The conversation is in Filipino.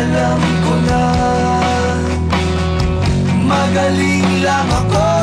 alam ko na Magaling lang ako.